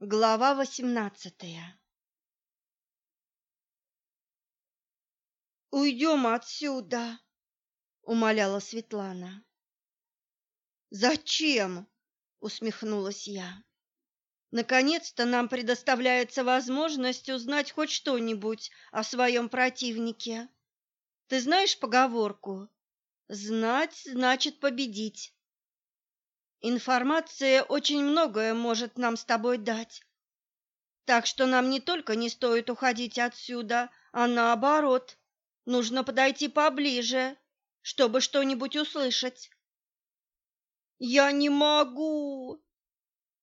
Глава восемнадцатая «Уйдем отсюда!» — умоляла Светлана. «Зачем?» — усмехнулась я. «Наконец-то нам предоставляется возможность узнать хоть что-нибудь о своем противнике. Ты знаешь поговорку «Знать значит победить». Информация очень многое может нам с тобой дать. Так что нам не только не стоит уходить отсюда, а наоборот, нужно подойти поближе, чтобы что-нибудь услышать. Я не могу.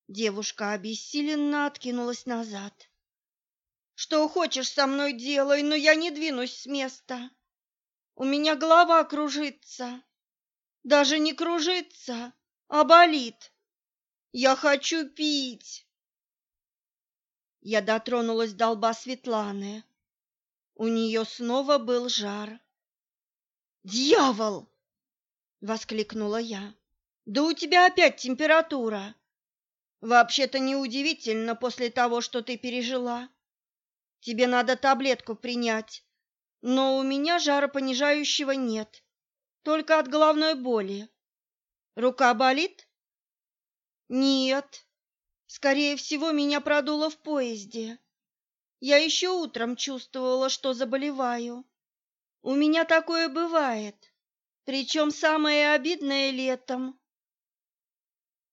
Девушка обессиленно откинулась назад. Что хочешь со мной делай, но я не двинусь с места. У меня голова кружится. Даже не кружится, а болит. Я хочу пить. Я дотронулась до лба Светланы. У нее снова был жар. «Дьявол!» — воскликнула я. «Да у тебя опять температура. Вообще-то неудивительно после того, что ты пережила. Тебе надо таблетку принять, но у меня жаропонижающего нет, только от головной боли. Рука болит? Нет. Скорее всего, меня продуло в поезде. Я еще утром чувствовала, что заболеваю. У меня такое бывает, причем самое обидное летом.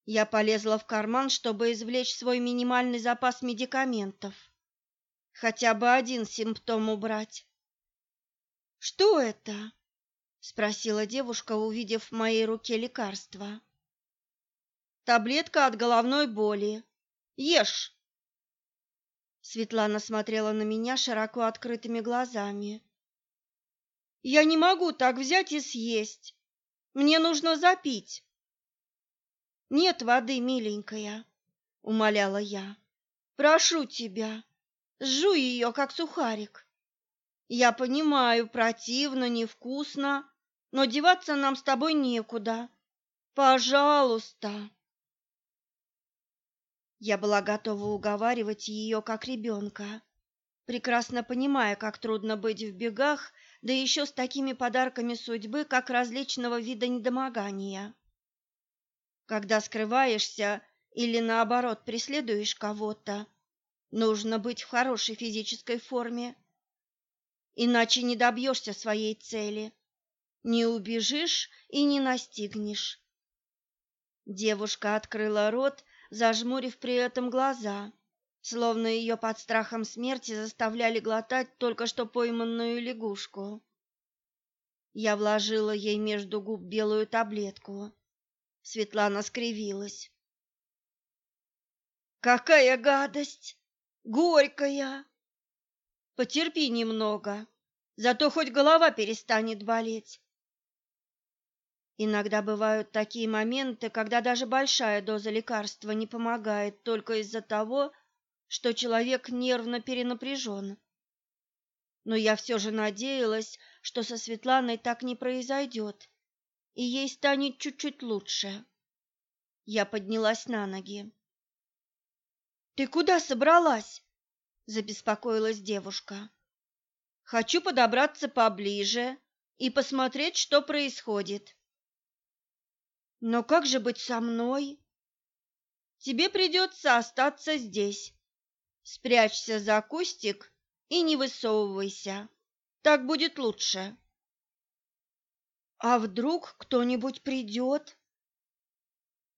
Я полезла в карман, чтобы извлечь свой минимальный запас медикаментов. Хотя бы один симптом убрать. Что это? Спросила девушка, увидев в моей руке лекарство. Таблетка от головной боли. Ешь. Светлана смотрела на меня широко открытыми глазами. Я не могу так взять и съесть. Мне нужно запить. Нет воды, миленькая, умоляла я. Прошу тебя, жуй ее, как сухарик. Я понимаю, противно, невкусно, но деваться нам с тобой некуда. Пожалуйста. Я была готова уговаривать ее как ребенка, прекрасно понимая, как трудно быть в бегах, да еще с такими подарками судьбы, как различного вида недомогания. Когда скрываешься или наоборот преследуешь кого-то, нужно быть в хорошей физической форме иначе не добьешься своей цели, не убежишь и не настигнешь. Девушка открыла рот, зажмурив при этом глаза, словно ее под страхом смерти заставляли глотать только что пойманную лягушку. Я вложила ей между губ белую таблетку. Светлана скривилась. Какая гадость! Горькая! Потерпи немного, зато хоть голова перестанет болеть. Иногда бывают такие моменты, когда даже большая доза лекарства не помогает только из-за того, что человек нервно перенапряжен. Но я все же надеялась, что со Светланой так не произойдет, и ей станет чуть-чуть лучше. Я поднялась на ноги. «Ты куда собралась?» забеспокоилась девушка. Хочу подобраться поближе и посмотреть, что происходит. Но как же быть со мной? Тебе придется остаться здесь. Спрячься за кустик и не высовывайся. Так будет лучше. А вдруг кто-нибудь придет?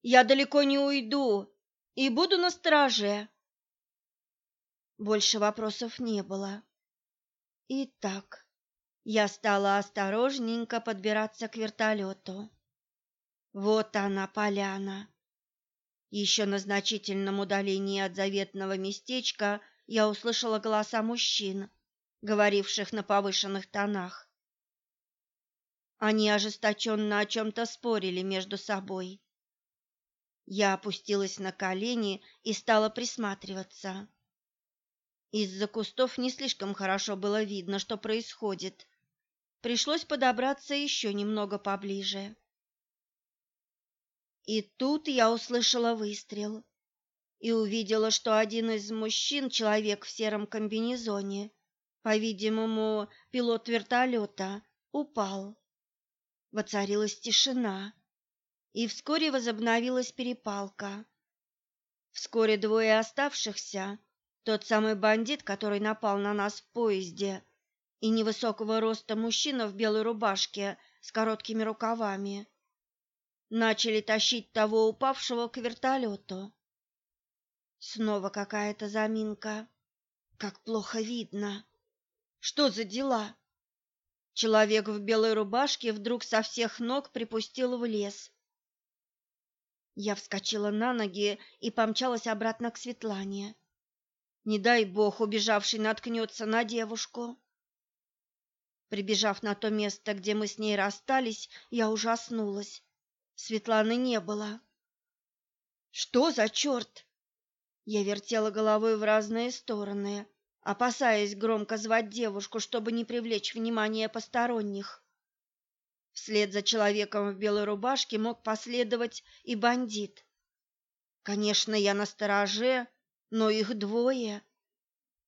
Я далеко не уйду и буду на страже. Больше вопросов не было. Итак, я стала осторожненько подбираться к вертолету. Вот она, поляна. Еще на значительном удалении от заветного местечка я услышала голоса мужчин, говоривших на повышенных тонах. Они ожесточенно о чем-то спорили между собой. Я опустилась на колени и стала присматриваться. Из-за кустов не слишком хорошо было видно, что происходит. Пришлось подобраться еще немного поближе. И тут я услышала выстрел. и увидела, что один из мужчин, человек в сером комбинезоне, по-видимому, пилот вертолета, упал. Воцарилась тишина, и вскоре возобновилась перепалка. Вскоре двое оставшихся, тот самый бандит, который напал на нас в поезде, и невысокого роста мужчина в белой рубашке с короткими рукавами, начали тащить того упавшего к вертолету. Снова какая-то заминка. Как плохо видно. Что за дела? Человек в белой рубашке вдруг со всех ног припустил в лес. Я вскочила на ноги и помчалась обратно к Светлане. Не дай бог, убежавший наткнется на девушку. Прибежав на то место, где мы с ней расстались, я ужаснулась. Светланы не было. Что за черт? Я вертела головой в разные стороны, опасаясь громко звать девушку, чтобы не привлечь внимание посторонних. Вслед за человеком в белой рубашке мог последовать и бандит. Конечно, я на стороже, но их двое.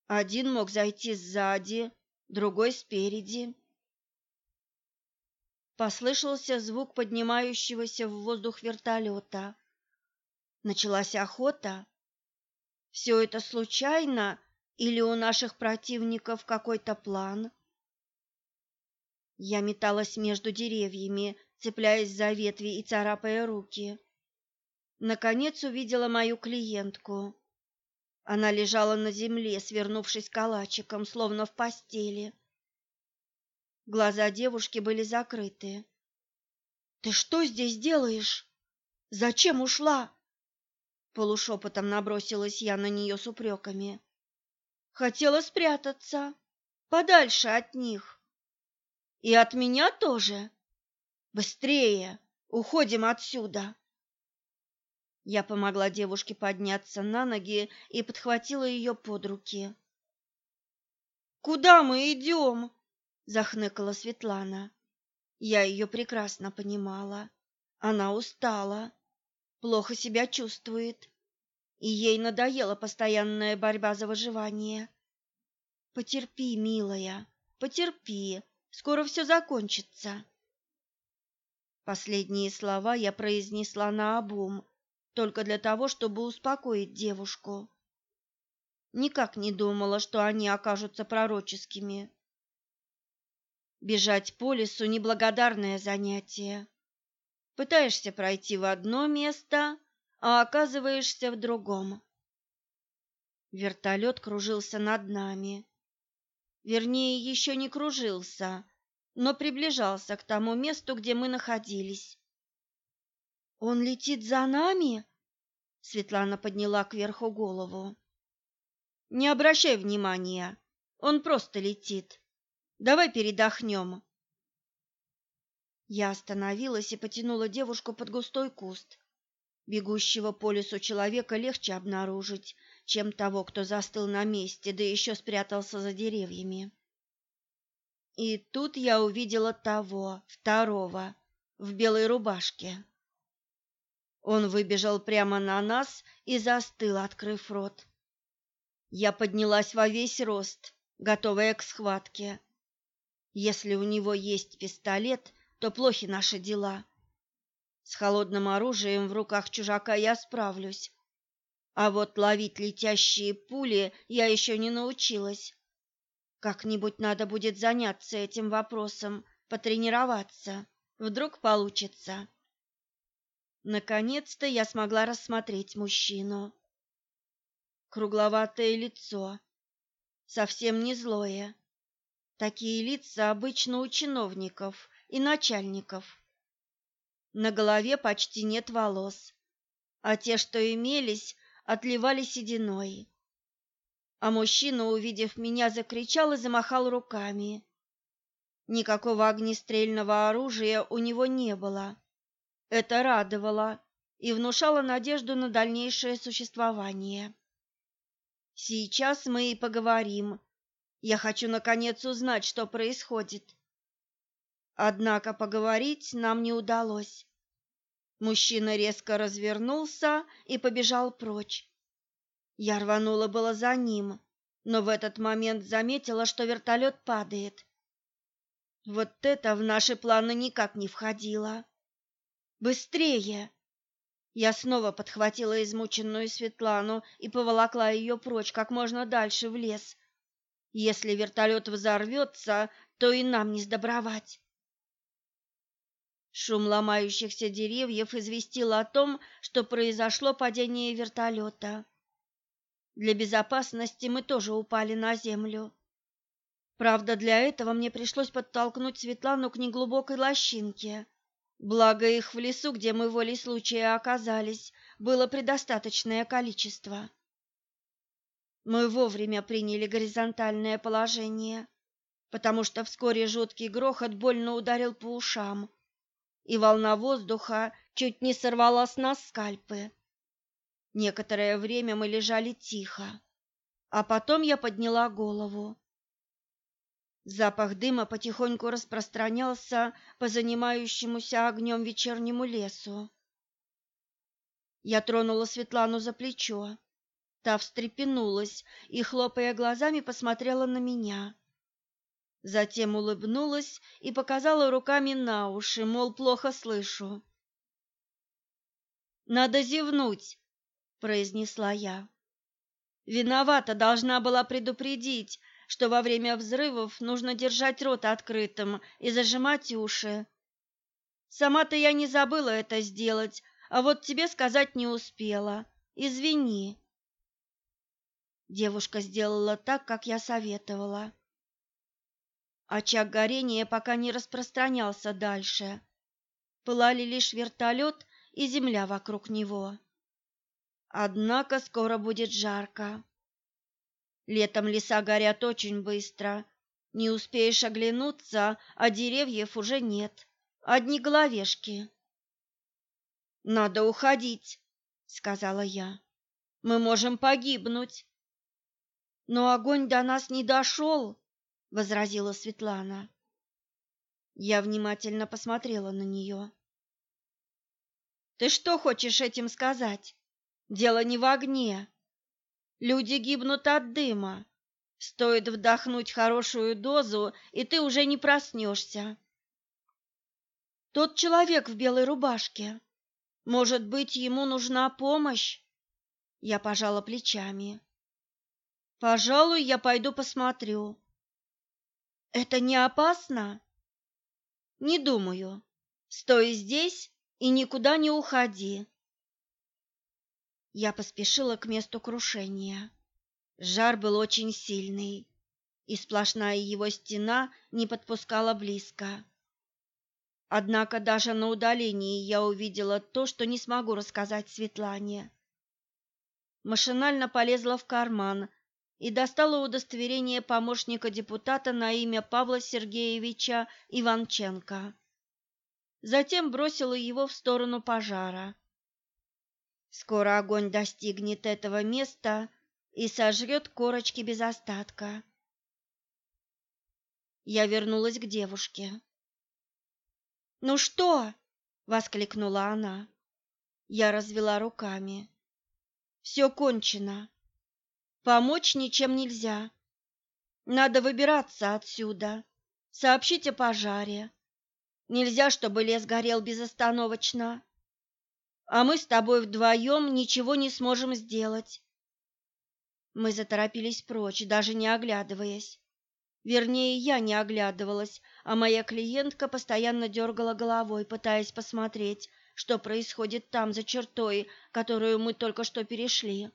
Один мог зайти сзади, другой спереди. Послышался звук поднимающегося в воздух вертолета. Началась охота. Все это случайно или у наших противников какой-то план? Я металась между деревьями, цепляясь за ветви и царапая руки. Наконец увидела мою клиентку. Она лежала на земле, свернувшись калачиком, словно в постели. Глаза девушки были закрыты. Ты что здесь делаешь? Зачем ушла? Полушепотом набросилась я на нее с упреками. Хотела спрятаться, подальше от них. И от меня тоже. Быстрее, уходим отсюда. Я помогла девушке подняться на ноги и подхватила ее под руки. Куда мы идем?» — захныкала Светлана. Я ее прекрасно понимала. Она устала, плохо себя чувствует, и ей надоела постоянная борьба за выживание. Потерпи, милая, потерпи, скоро все закончится. Последние слова я произнесла наобум, только для того, чтобы успокоить девушку. Никак не думала, что они окажутся пророческими. Бежать по лесу – неблагодарное занятие. Пытаешься пройти в одно место, а оказываешься в другом. Вертолет кружился над нами. Вернее, еще не кружился, но приближался к тому месту, где мы находились. Он летит за нами? Светлана подняла кверху голову. Не обращай внимания. Он просто летит. Давай передохнем. Я остановилась и потянула девушку под густой куст. Бегущего по лесу человека легче обнаружить, чем того, кто застыл на месте, да еще спрятался за деревьями. И тут я увидела того, второго, в белой рубашке. Он выбежал прямо на нас и застыл, открыв рот. Я поднялась во весь рост, готовая к схватке. Если у него есть пистолет, то плохи наши дела. С холодным оружием в руках чужака я справлюсь. А вот ловить летящие пули я еще не научилась. Как-нибудь надо будет заняться этим вопросом, потренироваться. Вдруг получится. Наконец-то я смогла рассмотреть мужчину. Кругловатое лицо, совсем не злое. Такие лица обычно у чиновников и начальников. На голове почти нет волос, а те, что имелись, отливали сединой. А мужчина, увидев меня, закричал и замахал руками. Никакого огнестрельного оружия у него не было. Это радовало и внушало надежду на дальнейшее существование. Сейчас мы и поговорим. Я хочу наконец узнать, что происходит. Однако поговорить нам не удалось. Мужчина резко развернулся и побежал прочь. Я рванула было за ним, но в этот момент заметила, что вертолет падает. Вот это в наши планы никак не входило. Быстрее! Я снова подхватила измученную Светлану и поволокла ее прочь как можно дальше в лес. Если вертолет взорвется, то и нам не сдобровать. Шум ломающихся деревьев известил о том, что произошло падение вертолета. Для безопасности мы тоже упали на землю. Правда, для этого мне пришлось подтолкнуть Светлану к неглубокой лощинке. Благо их в лесу, где мы волей случая оказались, было предостаточное количество. Мы вовремя приняли горизонтальное положение, потому что вскоре жуткий грохот больно ударил по ушам, и волна воздуха чуть не сорвала с нас скальпы. Некоторое время мы лежали тихо, а потом я подняла голову. Запах дыма потихоньку распространялся по занимающемуся огнем вечернему лесу. Я тронула Светлану за плечо. Та встрепенулась и, хлопая глазами, посмотрела на меня. Затем улыбнулась и показала руками на уши, мол, плохо слышу. «Надо зевнуть», произнесла я. Виновата, должна была предупредить, что во время взрывов нужно держать рот открытым и зажимать уши. Сама-то я не забыла это сделать, а вот тебе сказать не успела. Извини. Девушка сделала так, как я советовала. Очаг горения пока не распространялся дальше. Пылали лишь вертолет и земля вокруг него. Однако скоро будет жарко. Летом леса горят очень быстро. Не успеешь оглянуться, а деревьев уже нет. Одни головешки. Надо уходить, сказала я. Мы можем погибнуть. Но огонь до нас не дошел, возразила Светлана. Я внимательно посмотрела на нее. Ты что хочешь этим сказать? Дело не в огне. Люди гибнут от дыма. Стоит вдохнуть хорошую дозу, и ты уже не проснешься. Тот человек в белой рубашке. Может быть, ему нужна помощь? Я пожала плечами. Пожалуй, я пойду посмотрю. Это не опасно? Не думаю. Стой здесь и никуда не уходи. Я поспешила к месту крушения. Жар был очень сильный, и сплошная его стена не подпускала близко. Однако даже на удалении я увидела то, что не смогу рассказать Светлане. Машинально полезла в карман и достала удостоверение помощника депутата на имя Павла Сергеевича Иванченко. Затем бросила его в сторону пожара. Скоро огонь достигнет этого места и сожрет корочки без остатка. Я вернулась к девушке. «Ну что?» — воскликнула она. Я развела руками. «Все кончено. Помочь ничем нельзя. Надо выбираться отсюда. Сообщить о пожаре. Нельзя, чтобы лес горел безостановочно а мы с тобой вдвоем ничего не сможем сделать. Мы заторопились прочь, даже не оглядываясь. Вернее, я не оглядывалась, а моя клиентка постоянно дергала головой, пытаясь посмотреть, что происходит там, за чертой, которую мы только что перешли.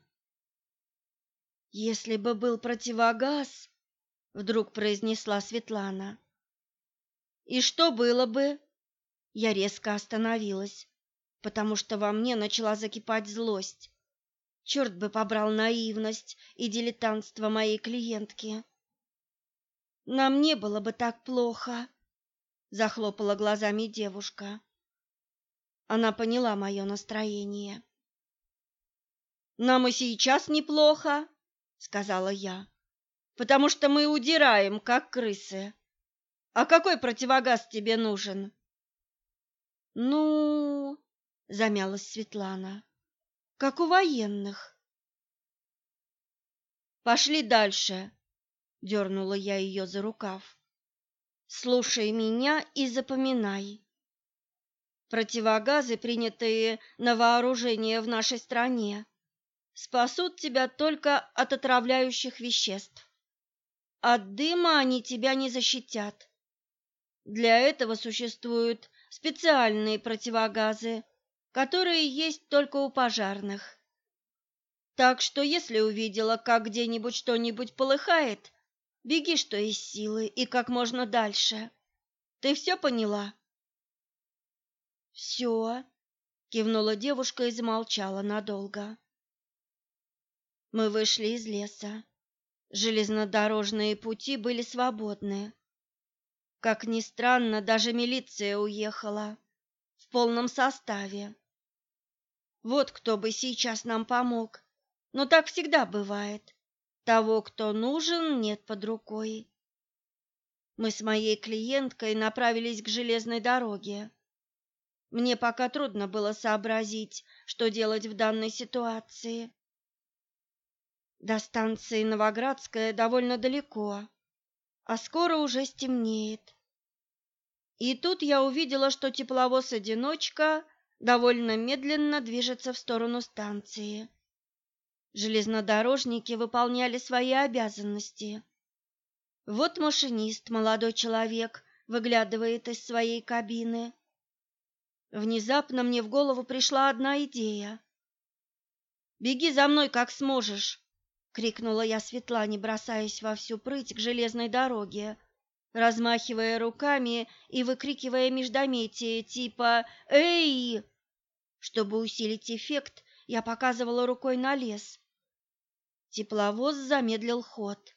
«Если бы был противогаз», — вдруг произнесла Светлана. «И что было бы?» Я резко остановилась потому что во мне начала закипать злость. Черт бы побрал наивность и дилетантство моей клиентки. Нам не было бы так плохо, захлопала глазами девушка. Она поняла мое настроение. Нам и сейчас неплохо, сказала я, потому что мы удираем, как крысы. А какой противогаз тебе нужен? Ну, замялась Светлана. Как у военных. Пошли дальше, дернула я ее за рукав. Слушай меня и запоминай. Противогазы, принятые на вооружение в нашей стране, спасут тебя только от отравляющих веществ. От дыма они тебя не защитят. Для этого существуют специальные противогазы, которые есть только у пожарных. Так что если увидела, как где-нибудь что-нибудь полыхает, беги, что из силы, и как можно дальше. Ты все поняла? Все, кивнула девушка и замолчала надолго. Мы вышли из леса. Железнодорожные пути были свободны. Как ни странно, даже милиция уехала в полном составе. Вот кто бы сейчас нам помог. Но так всегда бывает. Того, кто нужен, нет под рукой. Мы с моей клиенткой направились к железной дороге. Мне пока трудно было сообразить, что делать в данной ситуации. До станции Новоградская довольно далеко, а скоро уже стемнеет. И тут я увидела, что тепловоз-одиночка довольно медленно движется в сторону станции. Железнодорожники выполняли свои обязанности. Вот машинист, молодой человек, выглядывает из своей кабины. Внезапно мне в голову пришла одна идея. «Беги за мной, как сможешь!» — крикнула я Светлане, бросаясь во всю прыть к железной дороге, размахивая руками и выкрикивая междометие типа «Эй!». Чтобы усилить эффект, я показывала рукой на лес. Тепловоз замедлил ход.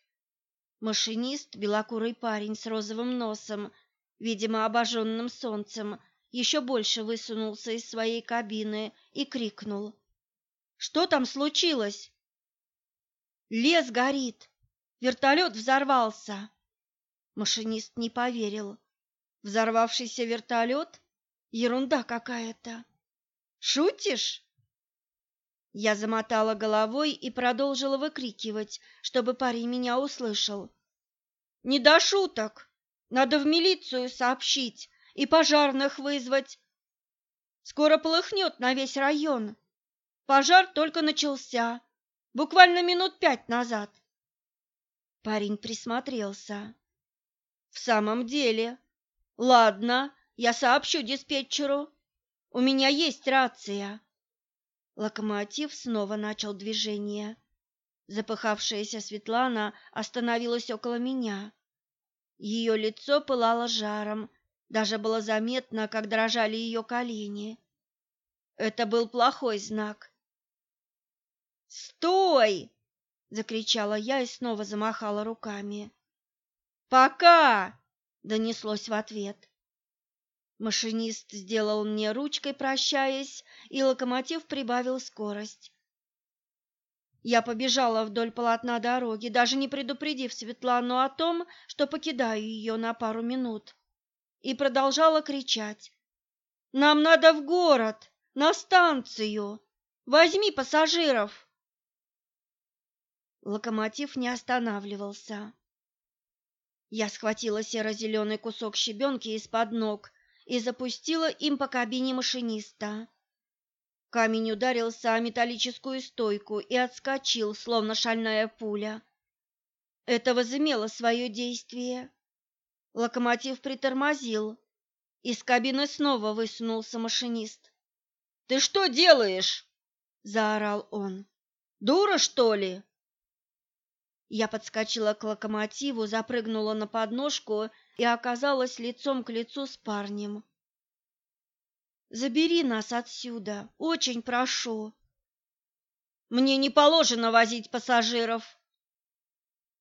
Машинист, белокурый парень с розовым носом, видимо, обожженным солнцем, еще больше высунулся из своей кабины и крикнул. «Что там случилось?» «Лес горит! Вертолет взорвался!» Машинист не поверил. «Взорвавшийся вертолет? Ерунда какая-то!» «Шутишь?» Я замотала головой и продолжила выкрикивать, чтобы парень меня услышал. «Не до шуток! Надо в милицию сообщить!» и пожарных вызвать. Скоро полыхнет на весь район. Пожар только начался, буквально минут пять назад. Парень присмотрелся. В самом деле. Ладно, я сообщу диспетчеру. У меня есть рация. Локомотив снова начал движение. Запыхавшаяся Светлана остановилась около меня. Ее лицо пылало жаром, даже было заметно, как дрожали ее колени. Это был плохой знак. «Стой!» — закричала я и снова замахала руками. «Пока!» — донеслось в ответ. Машинист сделал мне ручкой, прощаясь, и локомотив прибавил скорость. Я побежала вдоль полотна дороги, даже не предупредив Светлану о том, что покидаю ее на пару минут и продолжала кричать. «Нам надо в город, на станцию! Возьми пассажиров!» Локомотив не останавливался. Я схватила серо-зеленый кусок щебенки из-под ног и запустила им по кабине машиниста. Камень ударился о металлическую стойку и отскочил, словно шальная пуля. Это возымело свое действие. Локомотив притормозил. Из кабины снова высунулся машинист. «Ты что делаешь?» – заорал он. «Дура, что ли?» Я подскочила к локомотиву, запрыгнула на подножку и оказалась лицом к лицу с парнем. «Забери нас отсюда, очень прошу!» «Мне не положено возить пассажиров!»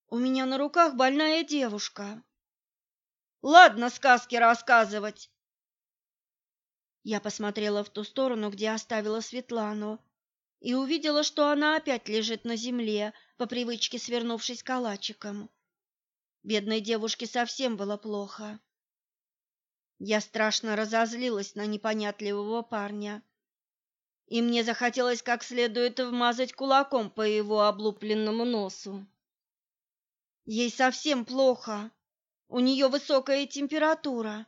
«У меня на руках больная девушка!» Ладно сказки рассказывать. Я посмотрела в ту сторону, где оставила Светлану, и увидела, что она опять лежит на земле, по привычке свернувшись калачиком. Бедной девушке совсем было плохо. Я страшно разозлилась на непонятливого парня, и мне захотелось как следует вмазать кулаком по его облупленному носу. Ей совсем плохо. У нее высокая температура.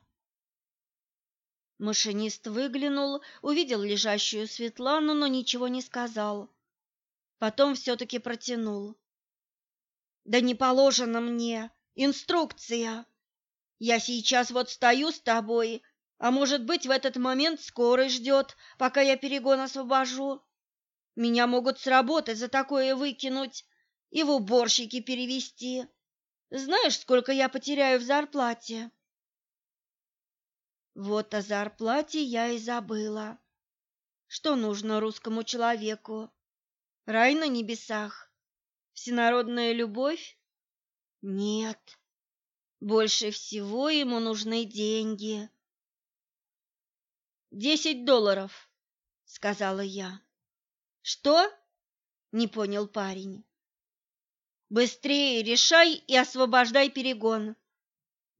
Машинист выглянул, увидел лежащую Светлану, но ничего не сказал. Потом все-таки протянул. «Да не положено мне. Инструкция. Я сейчас вот стою с тобой, а может быть, в этот момент скорый ждет, пока я перегон освобожу. Меня могут с работы за такое выкинуть и в уборщики перевести. Знаешь, сколько я потеряю в зарплате?» Вот о зарплате я и забыла. Что нужно русскому человеку? Рай на небесах? Всенародная любовь? Нет. Больше всего ему нужны деньги. «Десять долларов», — сказала я. «Что?» — не понял парень. «Быстрее решай и освобождай перегон.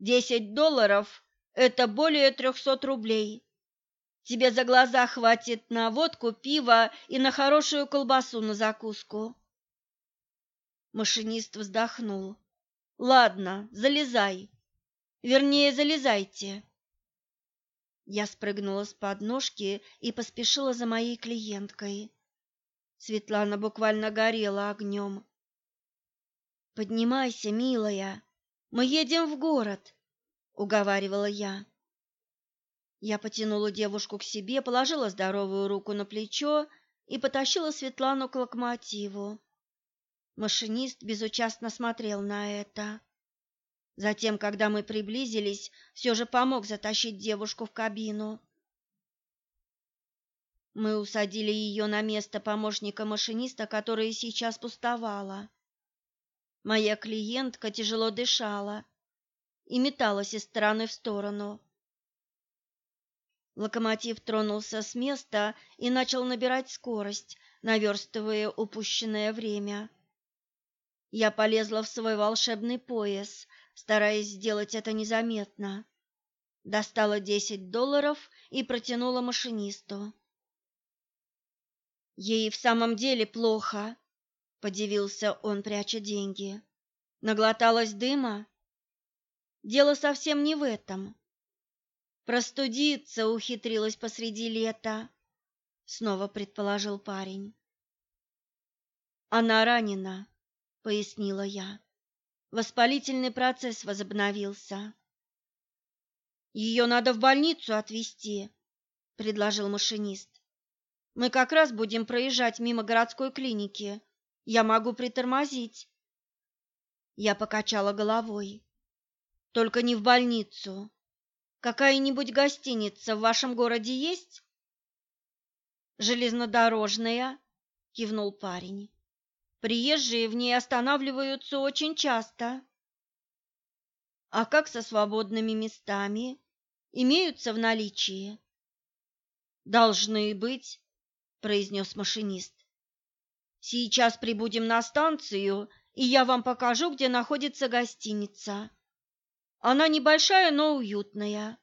Десять долларов это более трехсот рублей. Тебе за глаза хватит на водку, пиво и на хорошую колбасу на закуску. Машинист вздохнул. Ладно, залезай. Вернее, залезайте. Я спрыгнула с подножки и поспешила за моей клиенткой. Светлана буквально горела огнем. «Поднимайся, милая, мы едем в город уговаривала я. Я потянула девушку к себе, положила здоровую руку на плечо и потащила Светлану к локомотиву. Машинист безучастно смотрел на это. Затем, когда мы приблизились, все же помог затащить девушку в кабину. Мы усадили ее на место помощника машиниста, которое сейчас пустовало. Моя клиентка тяжело дышала и металась из стороны в сторону. Локомотив тронулся с места и начал набирать скорость, наверстывая упущенное время. Я полезла в свой волшебный пояс, стараясь сделать это незаметно. Достала десять долларов и протянула машинисту. Ей в самом деле плохо, подивился он, пряча деньги. Наглоталась дыма? Дело совсем не в этом. Простудиться ухитрилась посреди лета, снова предположил парень. Она ранена, пояснила я. Воспалительный процесс возобновился. Ее надо в больницу отвезти, предложил машинист. Мы как раз будем проезжать мимо городской клиники. Я могу притормозить. Я покачала головой. Только не в больницу. Какая-нибудь гостиница в вашем городе есть? Железнодорожная, кивнул парень. Приезжие в ней останавливаются очень часто. А как со свободными местами? Имеются в наличии? Должны быть, произнес машинист. Сейчас прибудем на станцию, и я вам покажу, где находится гостиница. Она небольшая, но уютная.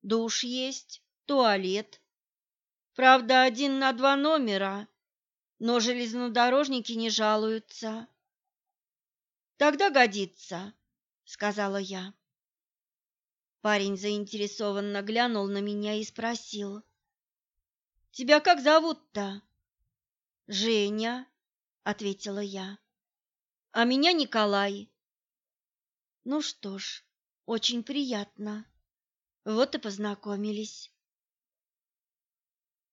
Душ есть, туалет. Правда, один на два номера, но железнодорожники не жалуются. Тогда годится, сказала я. Парень заинтересованно глянул на меня и спросил: "Тебя как зовут-то?" "Женя", ответила я. "А меня Николай". Ну что ж, очень приятно. Вот и познакомились.